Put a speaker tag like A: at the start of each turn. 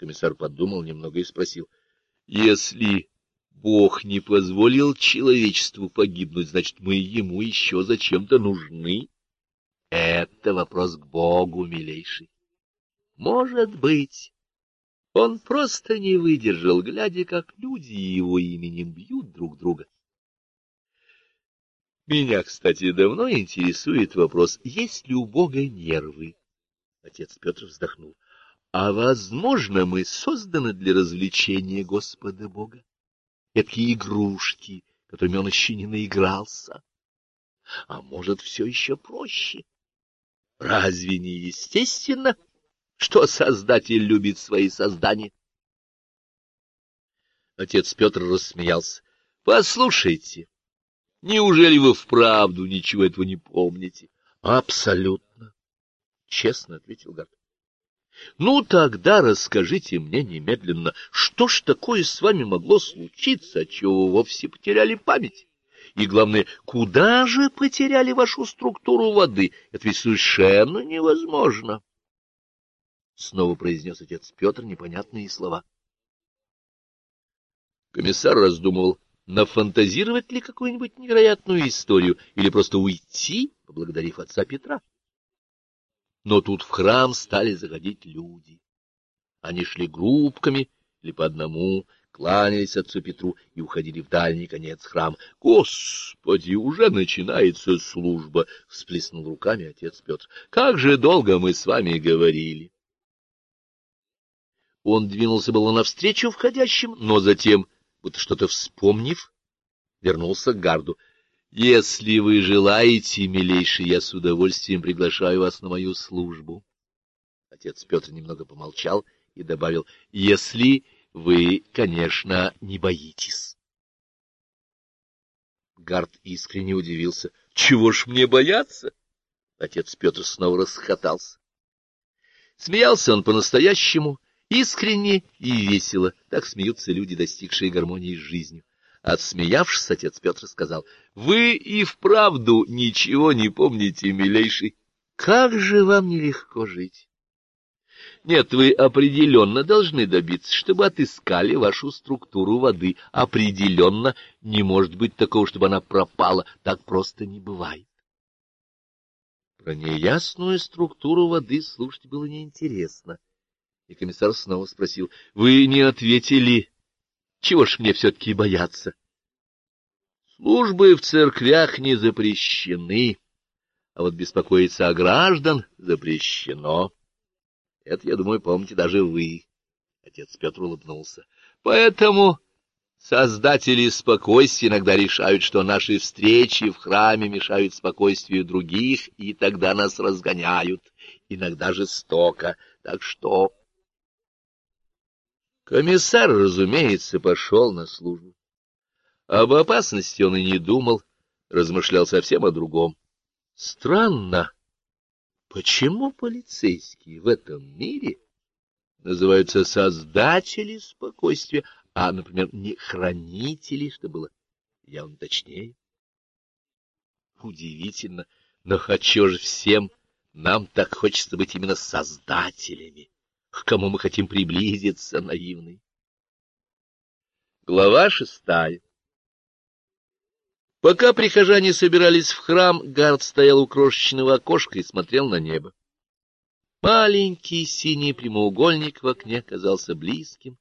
A: Комиссар подумал немного и спросил. — Если Бог не позволил человечеству погибнуть, значит, мы ему еще зачем-то нужны? Это вопрос к Богу, милейший. Может быть, он просто не выдержал, глядя, как люди его именем бьют друг друга. Меня, кстати, давно интересует вопрос, есть ли у Бога нервы? Отец Петр вздохнул. А возможно, мы созданы для развлечения Господа Бога? Такие игрушки, которыми он еще не наигрался. А может, все еще проще? Разве не естественно, что Создатель любит свои создания? Отец Петр рассмеялся. — Послушайте, неужели вы вправду ничего этого не помните? — Абсолютно, — честно ответил Гард. — Ну, тогда расскажите мне немедленно, что ж такое с вами могло случиться, отчего вы вовсе потеряли память? И, главное, куда же потеряли вашу структуру воды? Это ведь совершенно невозможно. Снова произнес отец Петр непонятные слова. Комиссар раздумывал, нафантазировать ли какую-нибудь невероятную историю или просто уйти, поблагодарив отца Петра. Но тут в храм стали заходить люди. Они шли группками или по одному, кланялись отцу Петру и уходили в дальний конец храма. — Господи, уже начинается служба! — всплеснул руками отец Петр. — Как же долго мы с вами говорили! Он двинулся было навстречу входящим, но затем, будто что-то вспомнив, вернулся к гарду. — Если вы желаете, милейший, я с удовольствием приглашаю вас на мою службу. Отец Петр немного помолчал и добавил, — если вы, конечно, не боитесь. Гард искренне удивился. — Чего ж мне бояться? Отец Петр снова расхотался. Смеялся он по-настоящему, искренне и весело. Так смеются люди, достигшие гармонии с жизнью. Отсмеявшись, отец Петр сказал, — Вы и вправду ничего не помните, милейший. Как же вам нелегко жить? Нет, вы определенно должны добиться, чтобы отыскали вашу структуру воды. Определенно не может быть такого, чтобы она пропала. Так просто не бывает. Про неясную структуру воды слушать было неинтересно. И комиссар снова спросил, — Вы не ответили, чего ж мне все-таки бояться? Службы в церквях не запрещены, а вот беспокоиться о граждан запрещено. Это, я думаю, помните даже вы. Отец Петр улыбнулся. Поэтому создатели спокойствия иногда решают, что наши встречи в храме мешают спокойствию других, и тогда нас разгоняют, иногда жестоко. Так что... Комиссар, разумеется, пошел на службу. Об опасности он и не думал, размышлял совсем о другом. Странно. Почему полицейские в этом мире называются создатели спокойствия, а, например, не хранители, что было явно точнее? Удивительно, но хочу же всем нам так хочется быть именно создателями, к кому мы хотим приблизиться, наивный. Глава шестая Пока прихожане собирались в храм, Гард стоял у крошечного окошка и смотрел на небо. Маленький синий прямоугольник в окне казался близким